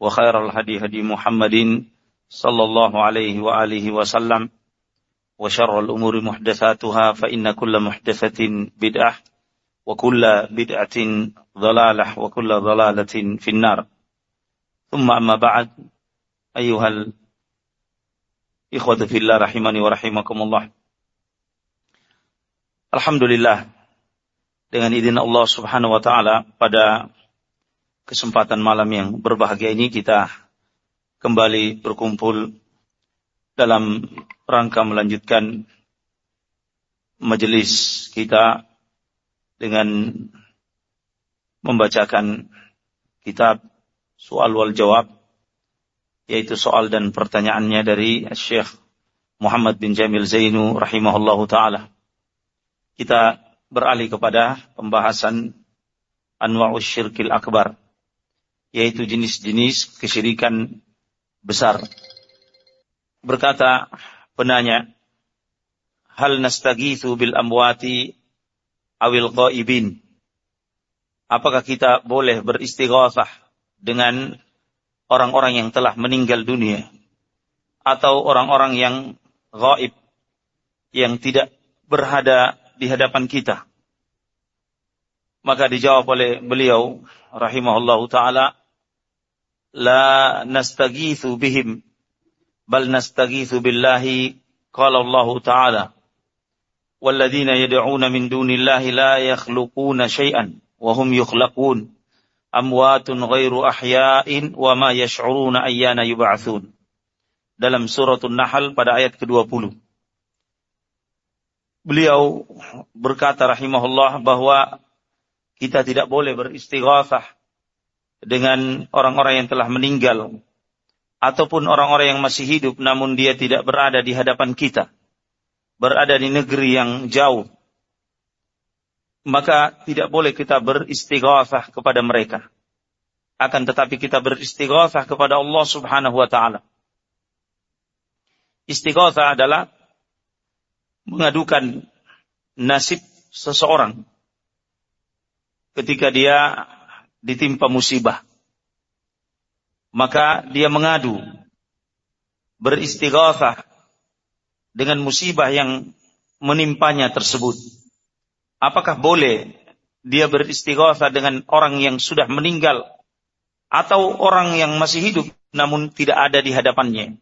وخير الهدي هدي محمد صلى الله عليه وآله وسلم وشر الأمور محدثاتها فإن كل محدثة بدعة وكل بدعة ضلالة وكل ضلالة في النار. ثم أما بعد أيها الإخوة في الله رحمني ورحمكم الله. Alhamdulillah dengan izin Allah Subhanahu wa taala pada kesempatan malam yang berbahagia ini kita kembali berkumpul dalam rangka melanjutkan majelis kita dengan membacakan kitab soal wal jawab yaitu soal dan pertanyaannya dari Syekh Muhammad bin Jamil Zainu rahimahullahu taala. Kita beralih kepada pembahasan anwa'us syirkil akbar yaitu jenis-jenis kesyirikan besar. Berkata penanya, hal nastagithu bil amwati awil ghaibin? Apakah kita boleh beristighatsah dengan orang-orang yang telah meninggal dunia atau orang-orang yang gaib yang tidak berada di hadapan kita? Maka dijawab oleh beliau rahimahullahu taala la nastaghitsu bihim bal nastaghitsu billahi qala Allah taala. Walladzina yad'una min dunillahi la yakhluquna syai'an wa hum yukhlaqun. Amwatun ghairu ahya'in wa ma dalam surat Nahl pada ayat ke-20 Beliau berkata rahimahullah bahwa kita tidak boleh beristighafah dengan orang-orang yang telah meninggal ataupun orang-orang yang masih hidup namun dia tidak berada di hadapan kita berada di negeri yang jauh maka tidak boleh kita beristighatsah kepada mereka. Akan tetapi kita beristighatsah kepada Allah Subhanahu wa taala. Istighatsah adalah mengadukan nasib seseorang ketika dia ditimpa musibah. Maka dia mengadu, beristighatsah dengan musibah yang menimpanya tersebut. Apakah boleh dia beristighatsah dengan orang yang sudah meninggal atau orang yang masih hidup namun tidak ada di hadapannya?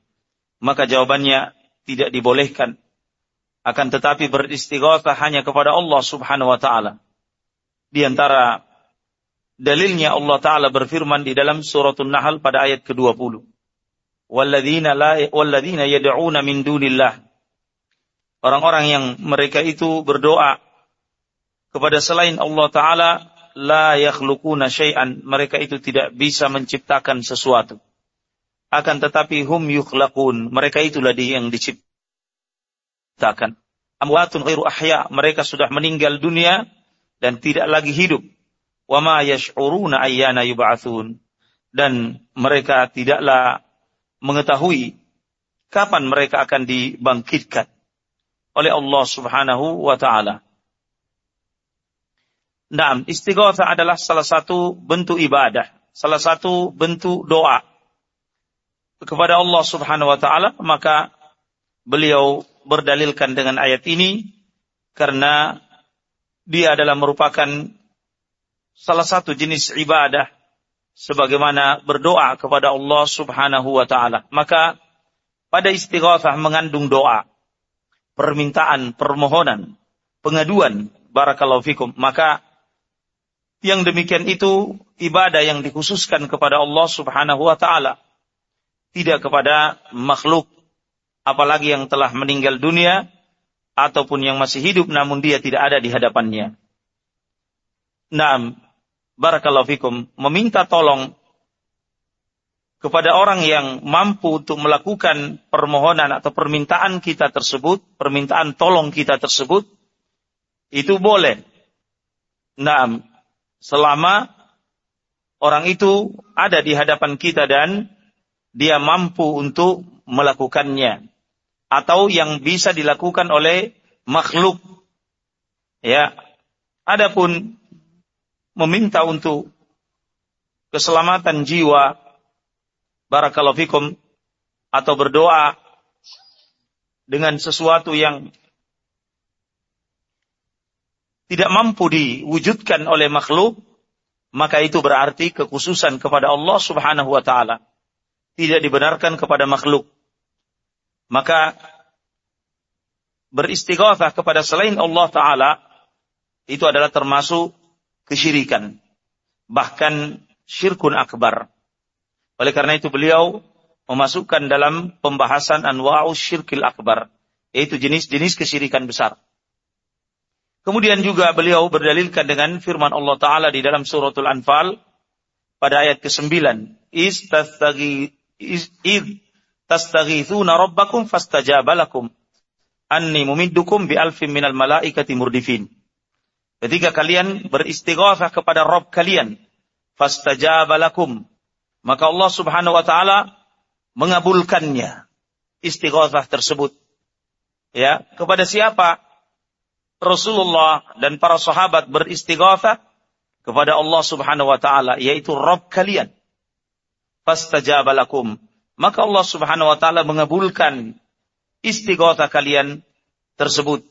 Maka jawabannya tidak dibolehkan. Akan tetapi beristighatsah hanya kepada Allah Subhanahu wa taala. Di antara Dalilnya Allah Ta'ala berfirman di dalam surat An-Nahl pada ayat ke-20. Walladzina la walladzina yad'una min dunillah. Orang-orang yang mereka itu berdoa kepada selain Allah Ta'ala la yakhluquna syai'an. Mereka itu tidak bisa menciptakan sesuatu. Akan tetapi hum yukhlaqun. Mereka itulah yang diciptakan. Amwatun ghairu ahya. Mereka sudah meninggal dunia dan tidak lagi hidup wama yash'uruna ayyana yub'atsun dan mereka tidaklah mengetahui kapan mereka akan dibangkitkan oleh Allah Subhanahu wa taala. Naam, istighatsah adalah salah satu bentuk ibadah, salah satu bentuk doa kepada Allah Subhanahu wa taala, maka beliau berdalilkan dengan ayat ini karena dia adalah merupakan salah satu jenis ibadah sebagaimana berdoa kepada Allah Subhanahu wa taala. Maka pada istighatsah mengandung doa, permintaan, permohonan, pengaduan, barakallahu fikum. Maka yang demikian itu ibadah yang dikhususkan kepada Allah Subhanahu wa taala. Tidak kepada makhluk apalagi yang telah meninggal dunia ataupun yang masih hidup namun dia tidak ada di hadapannya. Nah, barakallahu fikum, meminta tolong kepada orang yang mampu untuk melakukan permohonan atau permintaan kita tersebut, permintaan tolong kita tersebut, itu boleh. Nah, selama orang itu ada di hadapan kita dan dia mampu untuk melakukannya atau yang bisa dilakukan oleh makhluk. Ya. Adapun meminta untuk keselamatan jiwa barakallahu fikum atau berdoa dengan sesuatu yang tidak mampu diwujudkan oleh makhluk, maka itu berarti kekhususan kepada Allah Subhanahu wa taala. Tidak dibenarkan kepada makhluk. Maka beristighatsah kepada selain Allah taala itu adalah termasuk kesyirikan. Bahkan syirkun akbar. Oleh karena itu beliau memasukkan dalam pembahasan anwa'u syirkil akbar, yaitu jenis-jenis kesyirikan besar. Kemudian juga beliau berdalilkan dengan firman Allah Ta'ala di dalam suratul Anfal pada ayat ke-9. Is tastaghithuna rabbakum fastajabalakum anni mumiddukum bi alfin minal malaikati murdifin. Ketika kalian beristighatsah kepada Rabb kalian, fastajabalakum maka Allah Subhanahu wa taala mengabulkannya istighatsah tersebut. Ya, kepada siapa? Rasulullah dan para sahabat beristighatsah kepada Allah Subhanahu wa taala yaitu Rabb kalian. Fastajaba lakum. Maka Allah Subhanahu wa taala mengabulkan istighatsah kalian tersebut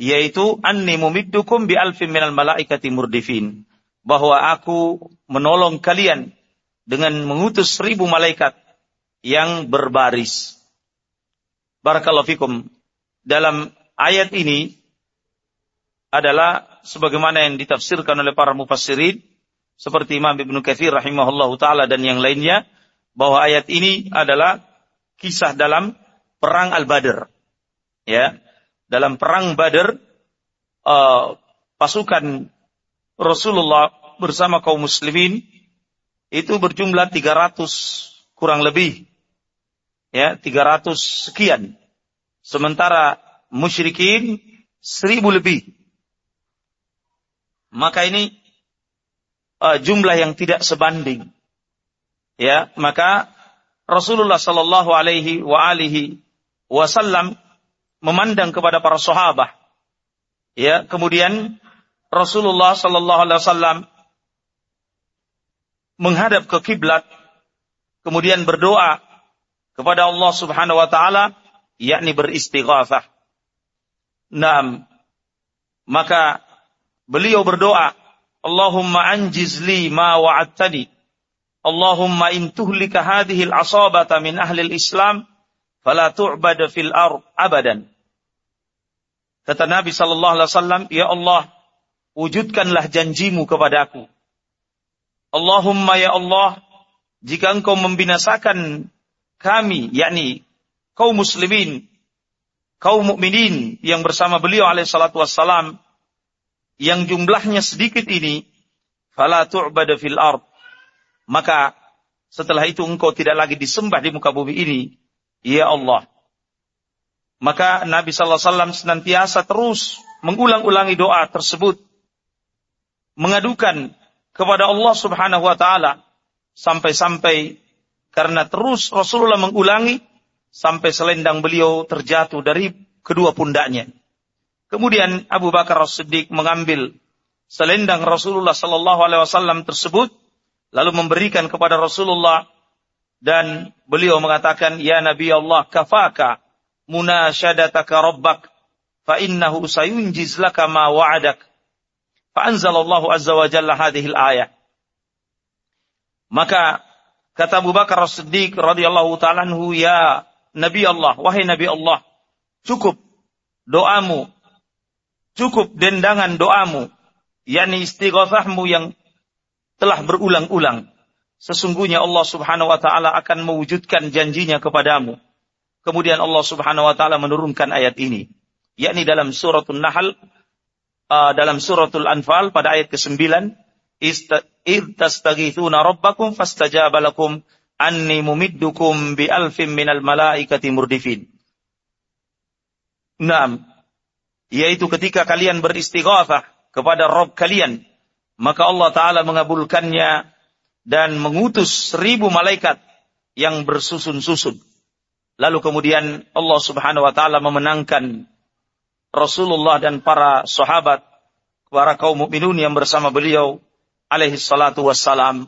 yaitu anni mumiddukum bi alfin minal malaikati murdifin bahwa aku menolong kalian dengan mengutus seribu malaikat yang berbaris. Barakallahu fikum. Dalam ayat ini adalah sebagaimana yang ditafsirkan oleh para mufassirin seperti Imam Ibnu Katsir rahimahullahu taala dan yang lainnya bahwa ayat ini adalah kisah dalam perang Al-Badr. Ya. Dalam perang Badr uh, pasukan Rasulullah bersama kaum muslimin itu berjumlah 300 kurang lebih. Ya, 300 sekian. Sementara musyrikin 1000 lebih. Maka ini uh, jumlah yang tidak sebanding. Ya, maka Rasulullah sallallahu alaihi wa alihi wasallam memandang kepada para sahabat. Ya, kemudian Rasulullah sallallahu alaihi wasallam menghadap ke kiblat, kemudian berdoa kepada Allah Subhanahu wa taala, yakni beristighatsah. Naam. Maka beliau berdoa, Allahumma anjiz li ma wa'adtani. Allahumma in tuhlika hadhihi al-asabata min ahli al-Islam fala tu'bad fil ard abadan. Kata Nabi sallallahu alaihi wasallam, "Ya Allah, wujudkanlah janjimu kepadaku Allahumma ya Allah, jika engkau membinasakan kami, yakni kaum muslimin, kaum mukminin yang bersama beliau alaihissalatu wassalam, yang jumlahnya sedikit ini, fala tu'bada fil ard. Maka setelah itu engkau tidak lagi disembah di muka bumi ini, ya Allah. Maka Nabi Sallallahu Alaihi Wasallam senantiasa terus mengulang-ulangi doa tersebut, mengadukan kepada Allah Subhanahu wa taala sampai-sampai karena terus Rasulullah mengulangi sampai selendang beliau terjatuh dari kedua pundaknya. Kemudian Abu Bakar As-Siddiq mengambil selendang Rasulullah sallallahu alaihi wasallam tersebut lalu memberikan kepada Rasulullah dan beliau mengatakan ya Nabi Allah kafaka munasyadataka rabbak fa innahu sayunjiz laka ma wa'adak Fa'anzalallahu azza wa jalla hadhil ayat. Maka kata Abu Bakar As-Siddiq radhiyallahu taala anhu ya Nabi Allah, wahai Nabi Allah, cukup doamu, cukup dendangan doamu, yakni istighatsahmu yang telah berulang-ulang. Sesungguhnya Allah Subhanahu wa taala akan mewujudkan janjinya kepadamu. Kemudian Allah Subhanahu wa taala menurunkan ayat ini, yakni dalam suratul Nahl uh, dalam suratul Anfal pada ayat ke-9, "Id tastaghithuna rabbakum fastajaba lakum anni mumiddukum bi alfin minal malaikati murdifin. Naam, yaitu ketika kalian beristighatsah kepada Rob kalian, maka Allah Ta'ala mengabulkannya dan mengutus seribu malaikat yang bersusun-susun. Lalu kemudian Allah Subhanahu wa taala memenangkan Rasulullah dan para sahabat, para kaum mukminun yang bersama beliau alaihi salatu wassalam.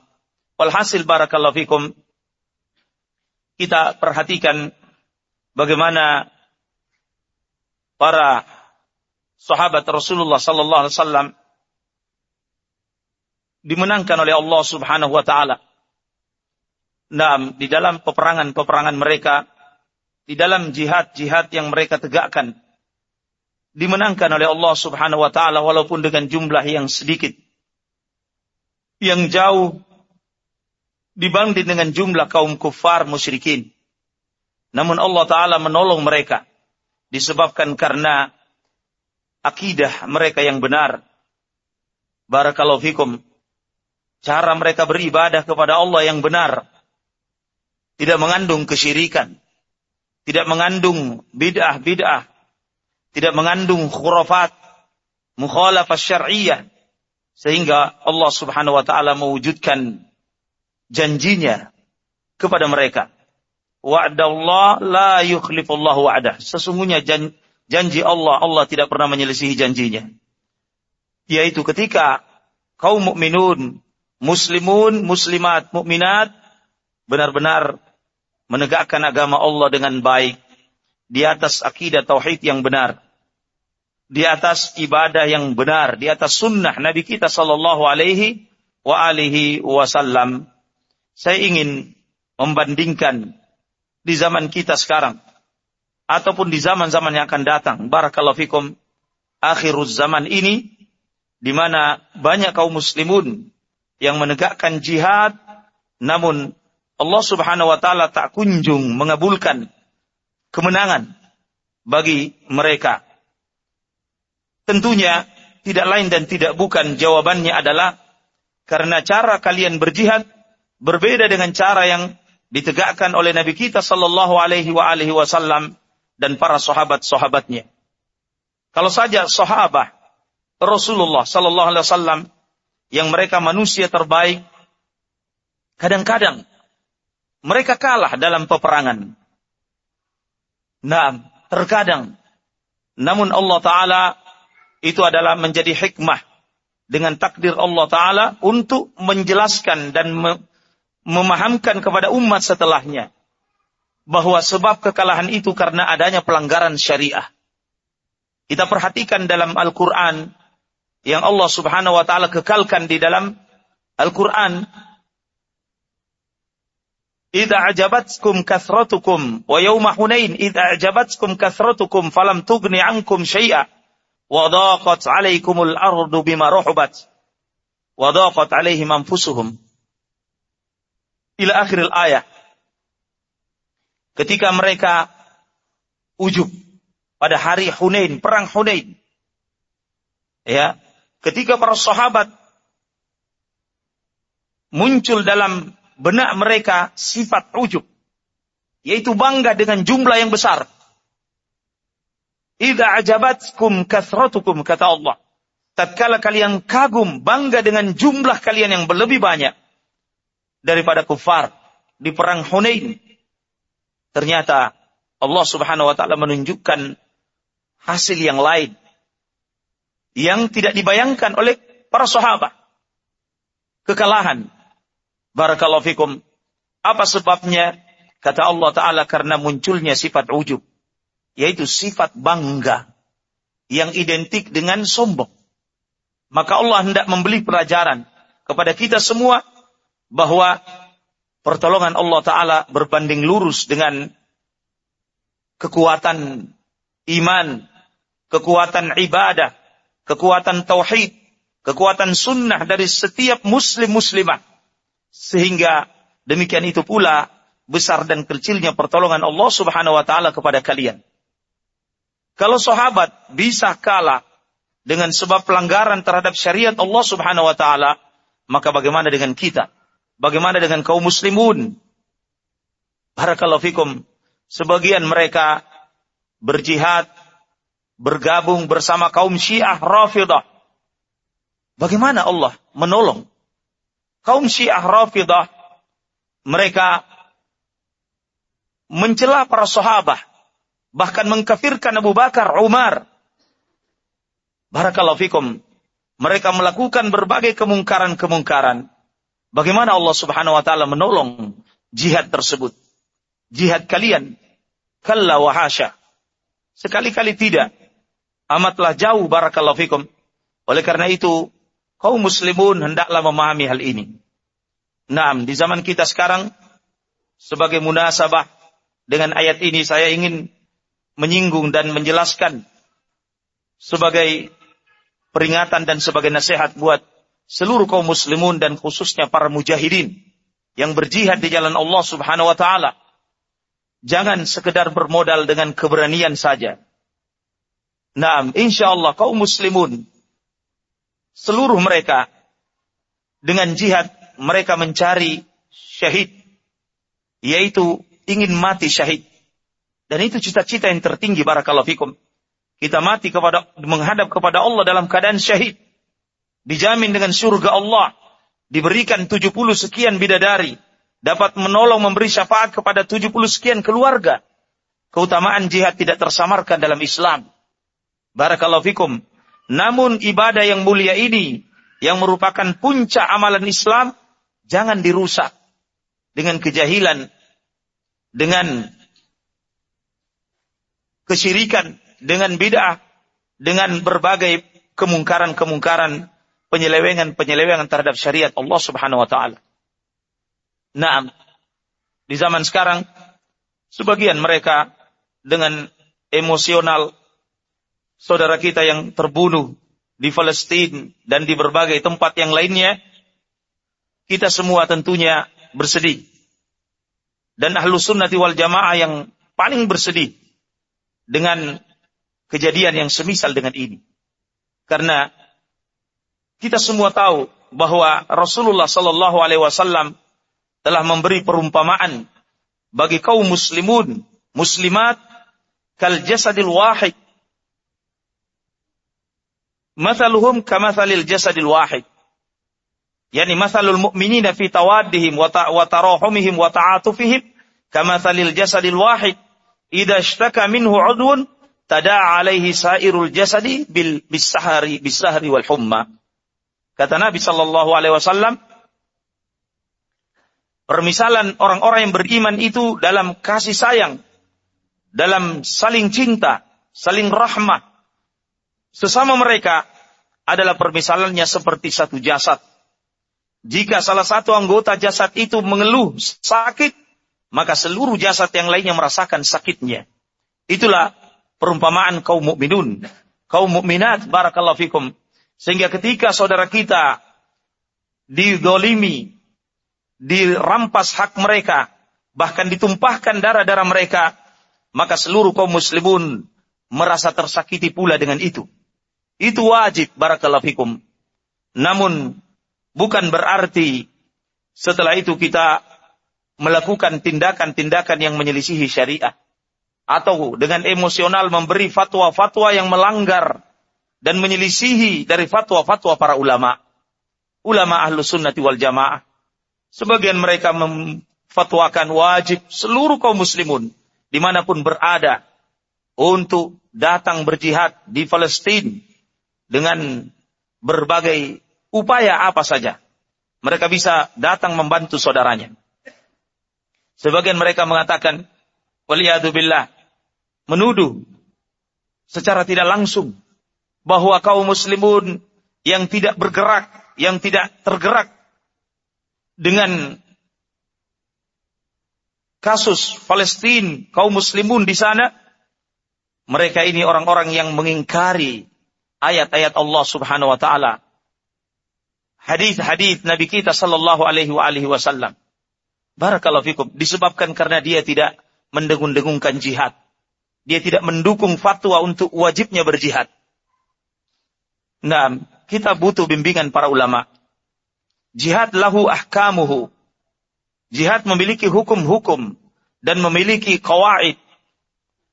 Walhasil barakallahu fikum kita perhatikan bagaimana para sahabat Rasulullah sallallahu alaihi wasallam dimenangkan oleh Allah Subhanahu wa taala. Nah, di dalam peperangan-peperangan mereka, di dalam jihad-jihad yang mereka tegakkan, dimenangkan oleh Allah Subhanahu wa taala walaupun dengan jumlah yang sedikit. Yang jauh dibanding dengan jumlah kaum kufar musyrikin. Namun Allah Ta'ala menolong mereka. Disebabkan karena akidah mereka yang benar. Barakallahu fikum. Cara mereka beribadah kepada Allah yang benar. Tidak mengandung kesyirikan. Tidak mengandung bid'ah-bid'ah. Tidak mengandung khurafat. Mukhalafah syar'iyah. Sehingga Allah subhanahu wa ta'ala mewujudkan janjinya kepada mereka. Wa'dallah la yukhlifullahu wa'dah. Sesungguhnya janji Allah, Allah tidak pernah menyelisihi janjinya. Yaitu ketika kaum mukminun, muslimun, muslimat, mukminat benar-benar menegakkan agama Allah dengan baik di atas akidah tauhid yang benar, di atas ibadah yang benar, di atas sunnah Nabi kita sallallahu alaihi wa alihi wasallam saya ingin membandingkan di zaman kita sekarang ataupun di zaman-zaman yang akan datang. Barakallahu fikum akhiruz zaman ini di mana banyak kaum muslimun yang menegakkan jihad namun Allah Subhanahu wa taala tak kunjung mengabulkan kemenangan bagi mereka. Tentunya tidak lain dan tidak bukan jawabannya adalah karena cara kalian berjihad berbeda dengan cara yang ditegakkan oleh Nabi kita sallallahu alaihi wasallam dan para sahabat-sahabatnya. Kalau saja sahabat Rasulullah sallallahu alaihi wasallam yang mereka manusia terbaik kadang-kadang mereka kalah dalam peperangan. Nah, terkadang namun Allah taala itu adalah menjadi hikmah dengan takdir Allah taala untuk menjelaskan dan memahamkan kepada umat setelahnya bahwa sebab kekalahan itu karena adanya pelanggaran syariah. Kita perhatikan dalam Al-Quran yang Allah subhanahu wa ta'ala kekalkan di dalam Al-Quran. Idza ajabatkum kathratukum wa yawma hunain idza ajabatkum kathratukum falam tughni ankum syai'a wa daqat 'alaikumul ardu bima rahabat wa daqat 'alaihim anfusuhum ila akhiril ayat. Ketika mereka ujub pada hari Hunain, perang Hunain. Ya, ketika para sahabat muncul dalam benak mereka sifat ujub, yaitu bangga dengan jumlah yang besar. Idza ajabatkum kathratukum kata Allah. Tatkala kalian kagum, bangga dengan jumlah kalian yang berlebih banyak daripada kufar di perang Hunain. Ternyata Allah Subhanahu wa taala menunjukkan hasil yang lain yang tidak dibayangkan oleh para sahabat. Kekalahan. Barakallahu fikum. Apa sebabnya? Kata Allah Ta'ala karena munculnya sifat ujub. Yaitu sifat bangga. Yang identik dengan sombong. Maka Allah hendak membeli pelajaran kepada kita semua bahwa pertolongan Allah Ta'ala berbanding lurus dengan kekuatan iman, kekuatan ibadah, kekuatan tauhid, kekuatan sunnah dari setiap muslim muslimah. Sehingga demikian itu pula besar dan kecilnya pertolongan Allah Subhanahu wa taala kepada kalian. Kalau sahabat bisa kalah dengan sebab pelanggaran terhadap syariat Allah Subhanahu wa taala, maka bagaimana dengan kita? Bagaimana dengan kaum muslimun Barakallahu fikum. Sebagian mereka berjihad, bergabung bersama kaum Syiah Rafidah. Bagaimana Allah menolong kaum Syiah Rafidah? Mereka mencela para sahabat, bahkan mengkafirkan Abu Bakar, Umar. Barakallahu fikum. Mereka melakukan berbagai kemungkaran-kemungkaran. Bagaimana Allah Subhanahu wa taala menolong jihad tersebut? Jihad kalian kalla wa. Sekali-kali tidak. Amatlah jauh barakallahu fikum. Oleh karena itu, kaum muslimun hendaklah memahami hal ini. Nah, di zaman kita sekarang sebagai munasabah dengan ayat ini saya ingin menyinggung dan menjelaskan sebagai peringatan dan sebagai nasihat buat seluruh kaum muslimun dan khususnya para mujahidin yang berjihad di jalan Allah Subhanahu wa taala. Jangan sekedar bermodal dengan keberanian saja. Nah, insya Allah kaum muslimun seluruh mereka dengan jihad mereka mencari syahid yaitu ingin mati syahid. Dan itu cita-cita yang tertinggi barakallahu fikum. Kita mati kepada menghadap kepada Allah dalam keadaan syahid. Dijamin dengan surga Allah. Diberikan 70 sekian bidadari. Dapat menolong memberi syafaat kepada 70 sekian keluarga. Keutamaan jihad tidak tersamarkan dalam Islam. Barakallahu fikum. Namun ibadah yang mulia ini yang merupakan puncak amalan Islam jangan dirusak dengan kejahilan dengan kesyirikan, dengan bid'ah, dengan berbagai kemungkaran-kemungkaran, penyelewengan-penyelewengan terhadap syariat Allah Subhanahu wa taala. Nah, di zaman sekarang sebagian mereka dengan emosional saudara kita yang terbunuh di Palestina dan di berbagai tempat yang lainnya, kita semua tentunya bersedih dan ahlu sunnati wal jamaah yang paling bersedih dengan kejadian yang semisal dengan ini. Karena kita semua tahu bahwa Rasulullah Sallallahu Alaihi Wasallam telah memberi perumpamaan bagi kaum muslimun, muslimat, kal jasadil wahid. Mathaluhum kamathalil jasadil wahid. Yani masalul mu'minina fi tawaddihim wa tarahumihim wa ta'atufihim kamathalil jasadil wahid. Idza ishtaka minhu 'udwun tada'a alaihi sairul jasadi bil bisahari bisahri wal humma. Kata Nabi sallallahu alaihi wasallam permisalan orang-orang yang beriman itu dalam kasih sayang dalam saling cinta saling rahmah sesama mereka adalah permisalannya seperti satu jasad jika salah satu anggota jasad itu mengeluh sakit, maka seluruh jasad yang lainnya merasakan sakitnya. Itulah perumpamaan kaum mukminun, kaum mukminat barakallahu fikum. Sehingga ketika saudara kita didolimi, dirampas hak mereka, bahkan ditumpahkan darah-darah mereka, maka seluruh kaum muslimun merasa tersakiti pula dengan itu. Itu wajib barakallahu fikum. Namun Bukan berarti setelah itu kita melakukan tindakan-tindakan yang menyelisihi syariah. Atau dengan emosional memberi fatwa-fatwa yang melanggar dan menyelisihi dari fatwa-fatwa para ulama. Ulama ahlu sunnati wal jamaah. Sebagian mereka memfatwakan wajib seluruh kaum muslimun di mana pun berada untuk datang berjihad di Palestina dengan berbagai upaya apa saja. Mereka bisa datang membantu saudaranya. Sebagian mereka mengatakan, billah, menuduh secara tidak langsung bahwa kaum muslimun yang tidak bergerak, yang tidak tergerak dengan kasus Palestina, kaum muslimun di sana, mereka ini orang-orang yang mengingkari ayat-ayat Allah Subhanahu wa taala hadis-hadis Nabi kita sallallahu alaihi wa alihi wasallam. Barakallahu fikum. Disebabkan karena dia tidak mendengung-dengungkan jihad. Dia tidak mendukung fatwa untuk wajibnya berjihad. Nah, kita butuh bimbingan para ulama. Jihad lahu ahkamuhu. Jihad memiliki hukum-hukum. dan memiliki kawaid,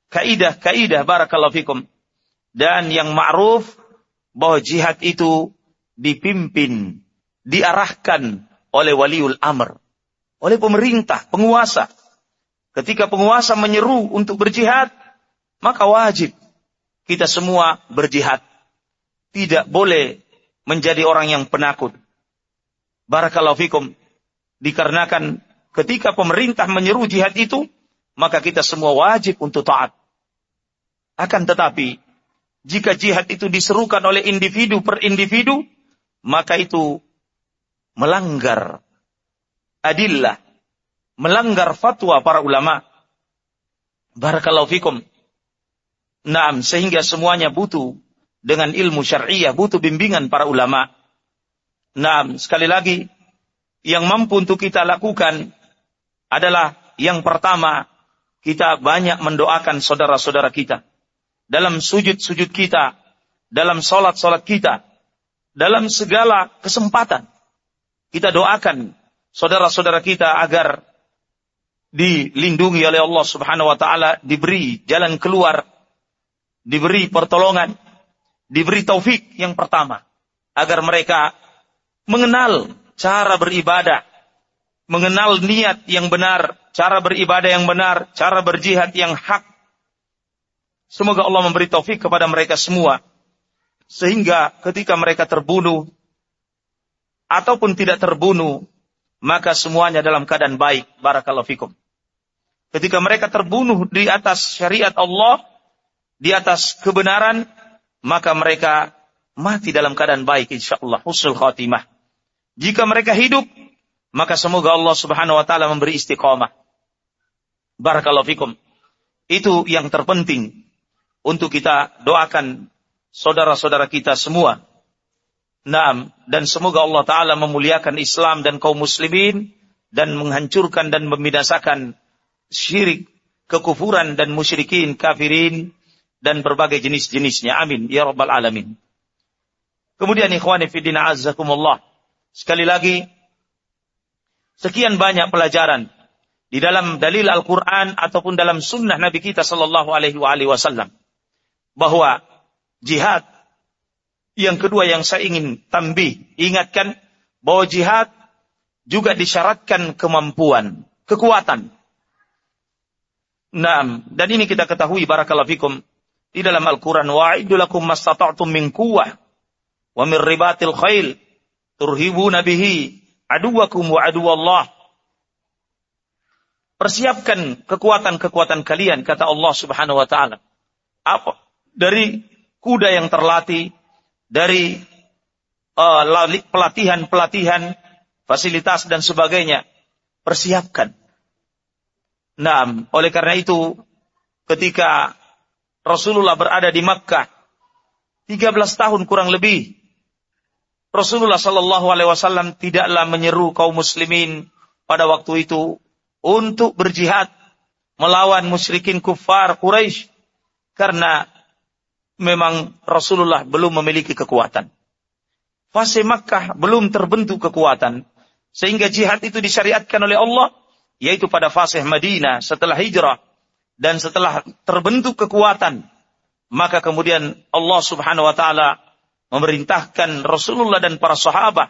kaidah-kaidah barakallahu fikum. Dan yang ma'ruf bahwa jihad itu dipimpin, diarahkan oleh waliul amr, oleh pemerintah, penguasa. Ketika penguasa menyeru untuk berjihad, maka wajib kita semua berjihad. Tidak boleh menjadi orang yang penakut. Barakallahu fikum. Dikarenakan ketika pemerintah menyeru jihad itu, maka kita semua wajib untuk taat. Akan tetapi, jika jihad itu diserukan oleh individu per individu, maka itu melanggar adillah, melanggar fatwa para ulama. Barakallahu fikum. Naam, sehingga semuanya butuh dengan ilmu syariah, butuh bimbingan para ulama. Naam, sekali lagi, yang mampu untuk kita lakukan adalah yang pertama, kita banyak mendoakan saudara-saudara kita. Dalam sujud-sujud kita, dalam solat-solat kita, dalam segala kesempatan. Kita doakan saudara-saudara kita agar dilindungi oleh Allah Subhanahu wa taala, diberi jalan keluar, diberi pertolongan, diberi taufik yang pertama agar mereka mengenal cara beribadah, mengenal niat yang benar, cara beribadah yang benar, cara berjihad yang hak. Semoga Allah memberi taufik kepada mereka semua. Sehingga ketika mereka terbunuh, ataupun tidak terbunuh, maka semuanya dalam keadaan baik. Barakallahu fikum. Ketika mereka terbunuh di atas syariat Allah, di atas kebenaran, maka mereka mati dalam keadaan baik insyaallah husnul khatimah. Jika mereka hidup maka semoga Allah Subhanahu wa taala memberi istiqamah. Barakallahu fikum. Itu yang terpenting untuk kita doakan saudara-saudara kita semua. Naam, dan semoga Allah taala memuliakan Islam dan kaum muslimin dan menghancurkan dan membinasakan syirik, kekufuran dan musyrikin, kafirin dan berbagai jenis-jenisnya. Amin ya rabbal alamin. Kemudian ikhwani fillah azzakumullah. Sekali lagi Sekian banyak pelajaran di dalam dalil Al-Quran ataupun dalam sunnah Nabi kita Sallallahu Alaihi Wasallam bahwa jihad yang kedua yang saya ingin tambih ingatkan bahwa jihad juga disyaratkan kemampuan, kekuatan. Nah, dan ini kita ketahui barakallahu fikum di dalam Al-Quran wa'idu lakum mastata'tum min quwwah wa min ribatil khail turhibuna bihi aduwakum wa aduwallah. Persiapkan kekuatan-kekuatan kalian, kata Allah subhanahu wa ta'ala. Apa? Dari kuda yang terlatih, dari pelatihan-pelatihan, uh, fasilitas dan sebagainya. Persiapkan. Nah, oleh karena itu, ketika Rasulullah berada di Makkah, 13 tahun kurang lebih, Rasulullah Shallallahu Alaihi Wasallam tidaklah menyeru kaum muslimin pada waktu itu untuk berjihad melawan musyrikin kufar Quraisy karena memang Rasulullah belum memiliki kekuatan. Fase Makkah belum terbentuk kekuatan sehingga jihad itu disyariatkan oleh Allah yaitu pada fase Madinah setelah hijrah dan setelah terbentuk kekuatan maka kemudian Allah Subhanahu wa taala memerintahkan Rasulullah dan para sahabat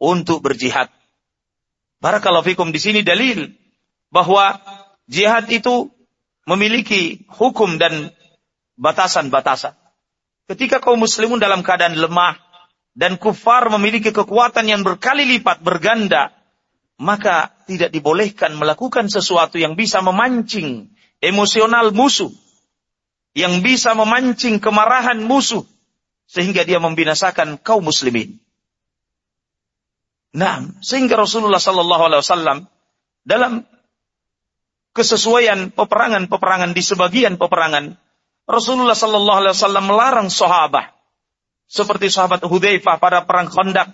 untuk berjihad. Barakallahu fikum di sini dalil bahwa jihad itu memiliki hukum dan batasan-batasan. Ketika kaum muslimun dalam keadaan lemah dan kufar memiliki kekuatan yang berkali lipat berganda, maka tidak dibolehkan melakukan sesuatu yang bisa memancing emosional musuh, yang bisa memancing kemarahan musuh, sehingga dia membinasakan kaum muslimin. Nah, sehingga Rasulullah Sallallahu Alaihi Wasallam dalam kesesuaian peperangan-peperangan di sebagian peperangan, Rasulullah Sallallahu Alaihi Wasallam melarang sahabat seperti sahabat Hudzaifah pada perang Khandaq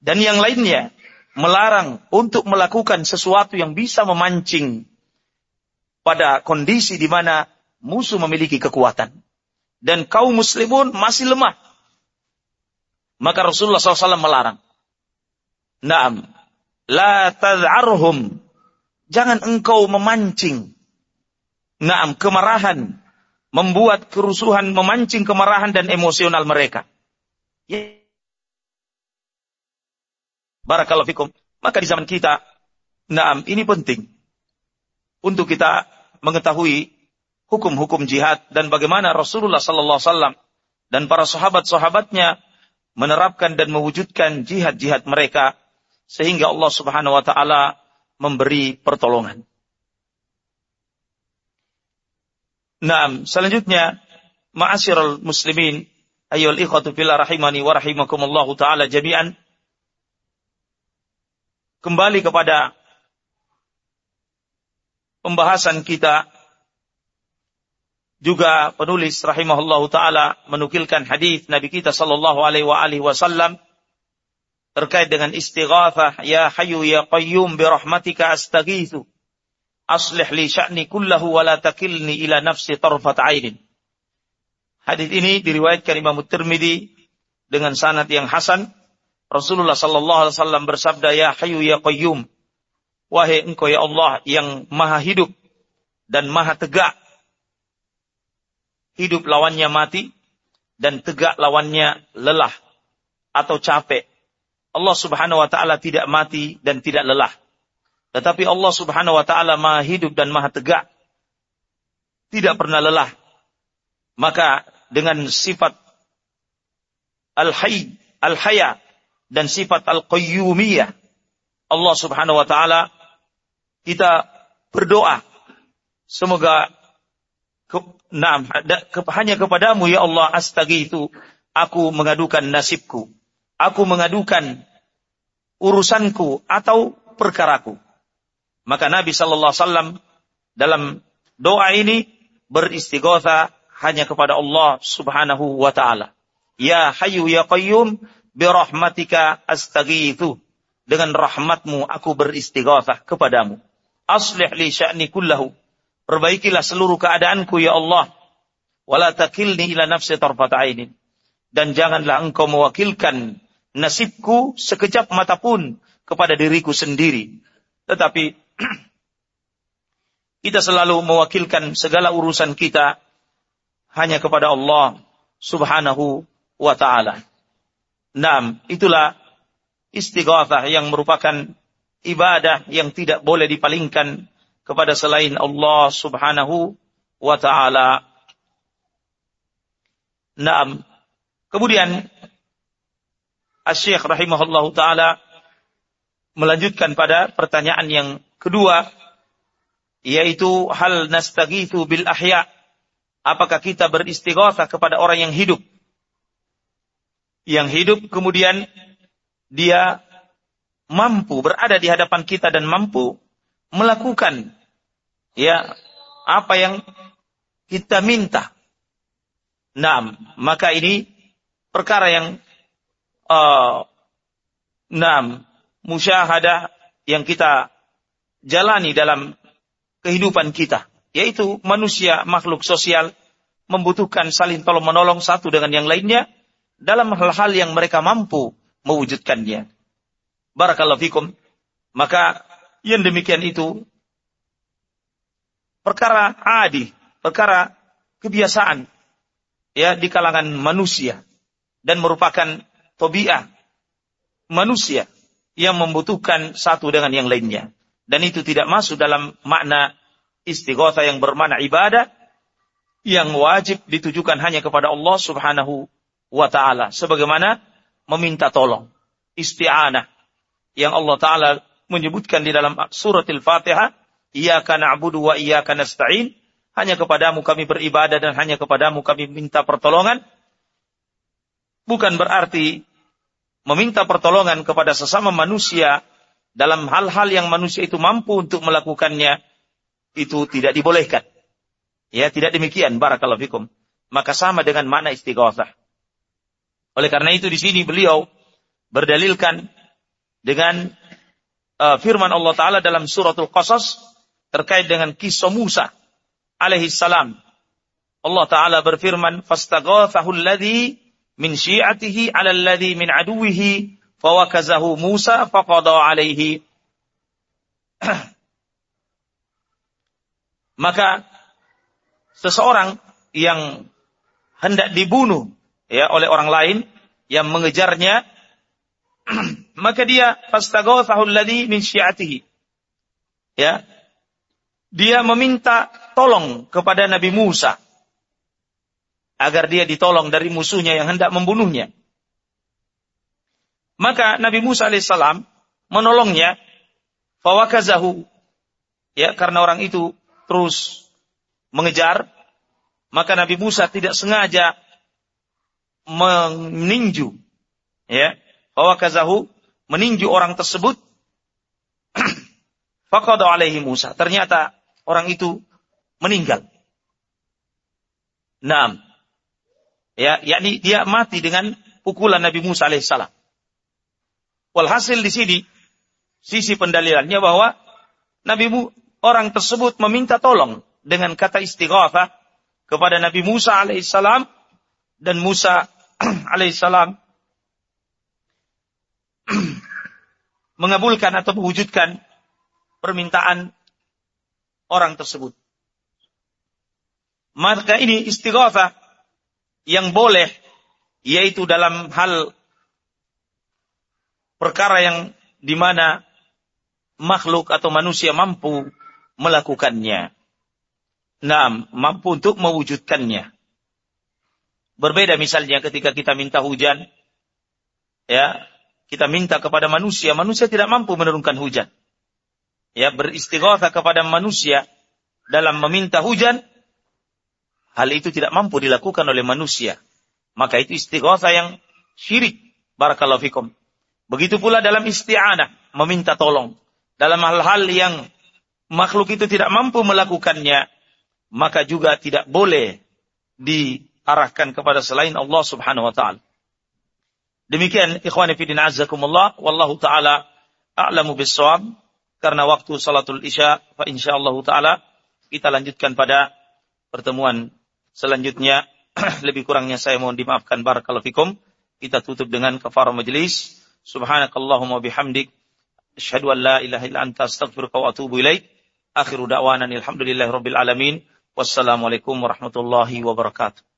dan yang lainnya melarang untuk melakukan sesuatu yang bisa memancing pada kondisi di mana musuh memiliki kekuatan dan kaum muslimun masih lemah. Maka Rasulullah SAW melarang. Naam. La tad'arhum jangan engkau memancing naam kemarahan, membuat kerusuhan, memancing kemarahan dan emosional mereka. Ya. Barakallahu fikum. Maka di zaman kita, naam ini penting untuk kita mengetahui hukum-hukum jihad dan bagaimana Rasulullah sallallahu alaihi wasallam dan para sahabat-sahabatnya menerapkan dan mewujudkan jihad-jihad mereka sehingga Allah Subhanahu wa taala memberi pertolongan. Nah, selanjutnya ma'asyiral muslimin ayyuhal ikhwatu fillah rahimani wa rahimakumullah taala jami'an. Kembali kepada pembahasan kita juga penulis rahimahullahu taala menukilkan hadis Nabi kita sallallahu alaihi wa alihi wasallam terkait dengan istighatsah ya hayyu ya qayyum bi rahmatika aslih li sya'ni kullahu wa la takilni ila nafsi tarfat ainin Hadis ini diriwayatkan Imam Tirmidzi dengan sanad yang hasan Rasulullah sallallahu alaihi wasallam bersabda ya hayyu ya qayyum wahai engkau ya Allah yang maha hidup dan maha tegak hidup lawannya mati, dan tegak lawannya lelah atau capek. Allah subhanahu wa ta'ala tidak mati dan tidak lelah. Tetapi Allah subhanahu wa ta'ala maha hidup dan maha tegak. Tidak pernah lelah. Maka dengan sifat al-hay, al-haya, dan sifat al-qayyumiyah, Allah subhanahu wa ta'ala, kita berdoa. Semoga Naam, hanya kepadamu ya Allah itu aku mengadukan nasibku. Aku mengadukan urusanku atau perkaraku. Maka Nabi sallallahu alaihi wasallam dalam doa ini beristighatha hanya kepada Allah Subhanahu wa taala. Ya Hayyu ya Qayyum bi rahmatika astaghitsu. Dengan rahmatmu aku beristighatsah kepadamu. Aslih li sya'ni kullahu Perbaikilah seluruh keadaanku ya Allah. Wala takilni ila nafsi tarfata'inin. Dan janganlah engkau mewakilkan nasibku sekejap mata pun kepada diriku sendiri. Tetapi kita selalu mewakilkan segala urusan kita hanya kepada Allah subhanahu wa ta'ala. Nam, itulah istighathah yang merupakan ibadah yang tidak boleh dipalingkan kepada selain Allah Subhanahu wa taala. Naam. Kemudian Asy-Syaikh rahimahullahu taala melanjutkan pada pertanyaan yang kedua yaitu hal nastaghitsu bil ahya apakah kita beristighatsah kepada orang yang hidup yang hidup kemudian dia mampu berada di hadapan kita dan mampu melakukan ya apa yang kita minta. Nah, maka ini perkara yang uh, nah, musyahadah yang kita jalani dalam kehidupan kita, yaitu manusia makhluk sosial membutuhkan saling tolong menolong satu dengan yang lainnya dalam hal-hal yang mereka mampu mewujudkannya. Barakallahu fikum. Maka yang demikian itu perkara adi, perkara kebiasaan ya di kalangan manusia dan merupakan tobiah manusia yang membutuhkan satu dengan yang lainnya dan itu tidak masuk dalam makna istighatha yang bermakna ibadah yang wajib ditujukan hanya kepada Allah Subhanahu wa taala sebagaimana meminta tolong isti'anah yang Allah taala menyebutkan di dalam surat Al-Fatihah, Iyyaka na'budu wa iyyaka nasta'in, hanya kepadamu kami beribadah dan hanya kepadamu kami minta pertolongan. Bukan berarti meminta pertolongan kepada sesama manusia dalam hal-hal yang manusia itu mampu untuk melakukannya itu tidak dibolehkan. Ya, tidak demikian barakallahu fikum. Maka sama dengan mana istighatsah. Oleh karena itu di sini beliau berdalilkan dengan uh, firman Allah taala dalam suratul Qasas terkait dengan kisah Musa alaihi salam. Allah taala berfirman, "Fastaghathahu alladhi min syi'atihi 'ala alladhi min aduwihi fawakazahu Musa faqada alaihi maka seseorang yang hendak dibunuh ya oleh orang lain yang mengejarnya maka dia fastaghathahu alladhi min syi'atihi. Ya. Dia meminta tolong kepada Nabi Musa agar dia ditolong dari musuhnya yang hendak membunuhnya maka Nabi Musa alaihissalam menolongnya fawakazahu ya karena orang itu terus mengejar maka Nabi Musa tidak sengaja meninju ya bahwa kazahu meninju orang tersebut. Faqada alaihi Musa ternyata orang itu meninggal. Naam. Ya yakni dia mati dengan pukulan Nabi Musa alaihissalam walhasil di sini sisi pendalilannya bahwa Nabi Mu, orang tersebut meminta tolong dengan kata istighatsah kepada Nabi Musa alaihissalam dan Musa alaihissalam mengabulkan atau mewujudkan permintaan orang tersebut. Maka ini istighatsah yang boleh yaitu dalam hal perkara yang di mana makhluk atau manusia mampu melakukannya. Nah, mampu untuk mewujudkannya. Berbeda misalnya ketika kita minta hujan, ya, kita minta kepada manusia, manusia tidak mampu menurunkan hujan. Ya, beristighatsah kepada manusia dalam meminta hujan, hal itu tidak mampu dilakukan oleh manusia. Maka itu istighatsah yang syirik. Barakallahu fikum. Begitu pula dalam isti'anah, meminta tolong. Dalam hal-hal yang makhluk itu tidak mampu melakukannya, maka juga tidak boleh diarahkan kepada selain Allah Subhanahu wa taala. Demikian ikhwani fillah azzakumullah wallahu taala a'lamu bissawab karena waktu salatul isya fa insyaallah taala kita lanjutkan pada pertemuan selanjutnya. Lebih kurangnya saya mohon dimaafkan. Barakallahu fikum. Kita tutup dengan kafarah majelis subhanakallahumma bihamdik Asyhadu an la wa atubu ilaik. Wassalamualaikum warahmatullahi wabarakatuh.